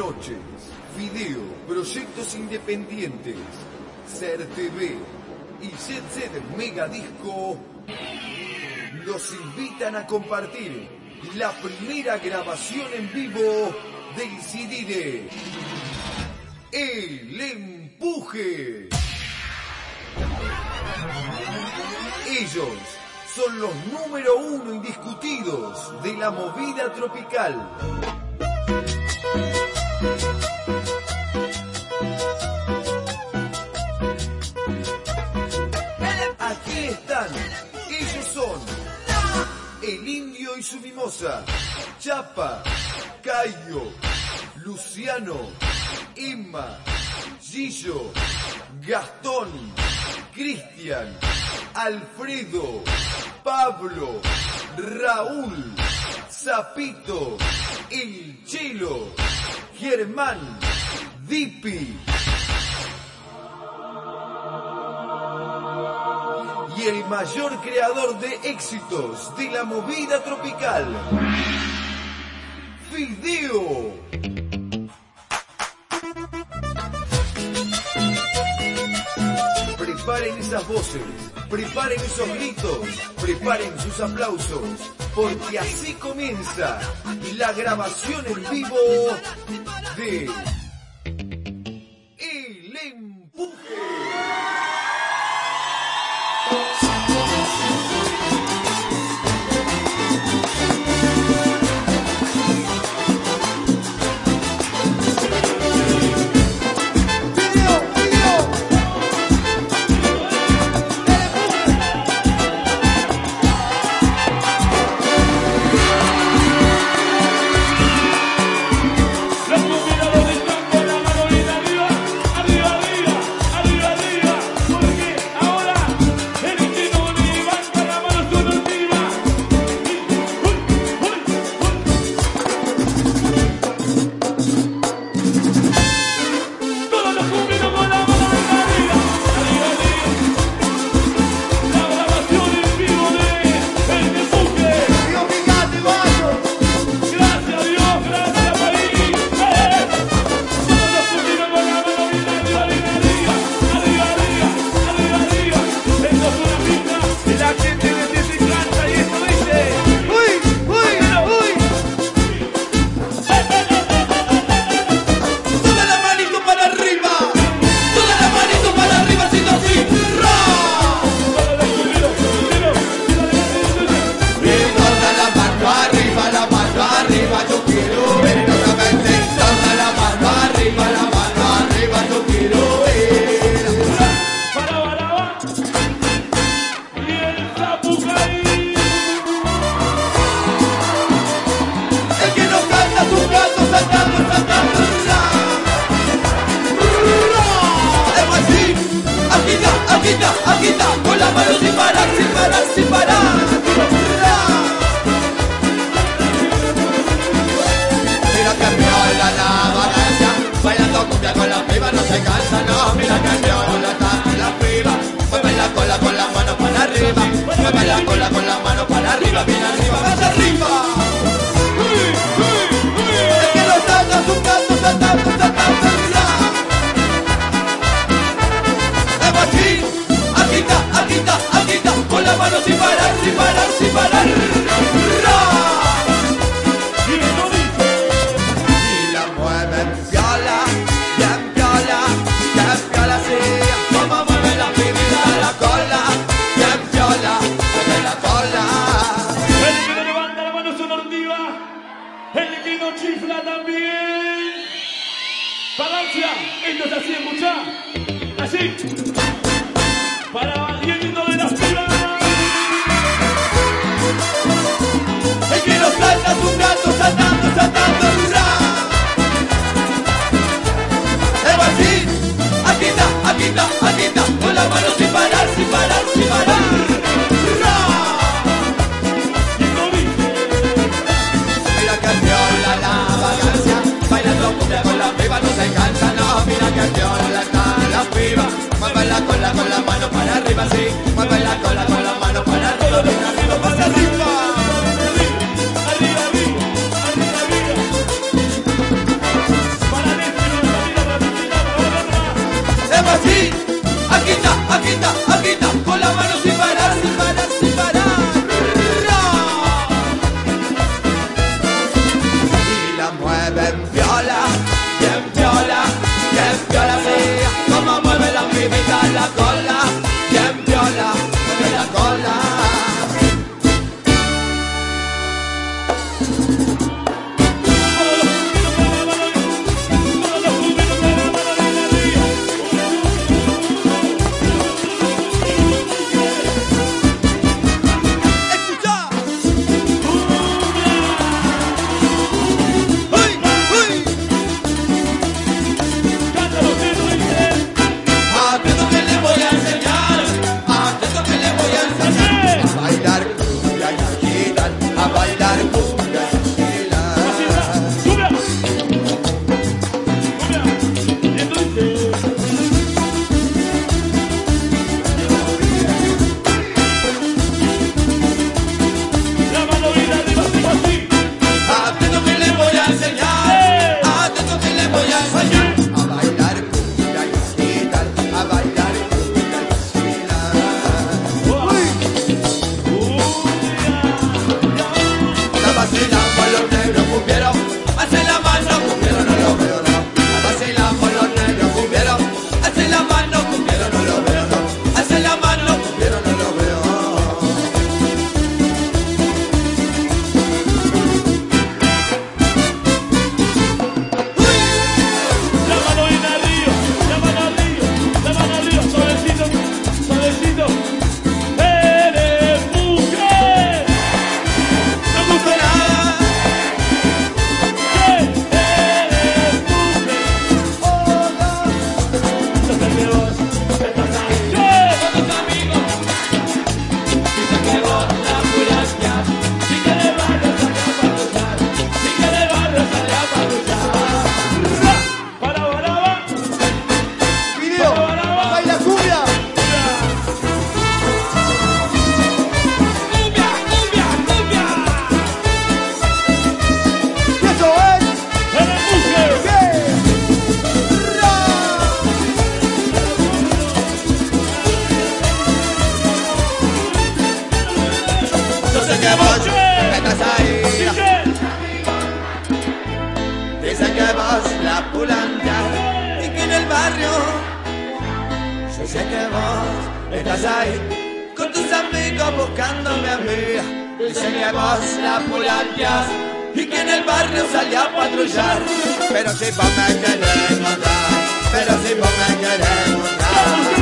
noches. Video, proyectos independientes, Ser y Jet Set Mega Disco los invitan a compartir la primera grabación en vivo del CD El Empuje. Ellos son los número uno indiscutidos de la movida tropical. Aquí están, ellos son el indio y su mimosa, Chapa, Cayo, Luciano, Emma, Gillo, Gastón, Cristian, Alfredo, Pablo, Raúl, Zapito, El Chelo, Germán, Dipi. Y el mayor creador de éxitos de la movida tropical, Fideo. Preparen esas voces, preparen esos gritos, preparen sus aplausos, porque así comienza la grabación en vivo de se cansa, no. Mira que viola está la piba, mueve la cola con la mano para arriba, mueve la cola con la mano para arriba, bien arriba, más arriba. Es que no salta su canto. Es así, aquí está, aquí está, aquí está, con la mano sin parar, sin parar, sin parar. ¡Ra! Palancia, esto es así, escuchá. Así. que vos estás ahí. Dice que vos la pulanta y que en el barrio. Yo que vos estás ahí con tus amigos buscándome a mí. Dice que vos la pulanteas y que en el barrio salí a patrullar. Pero si vos me querés matar, pero si vos me querés matar.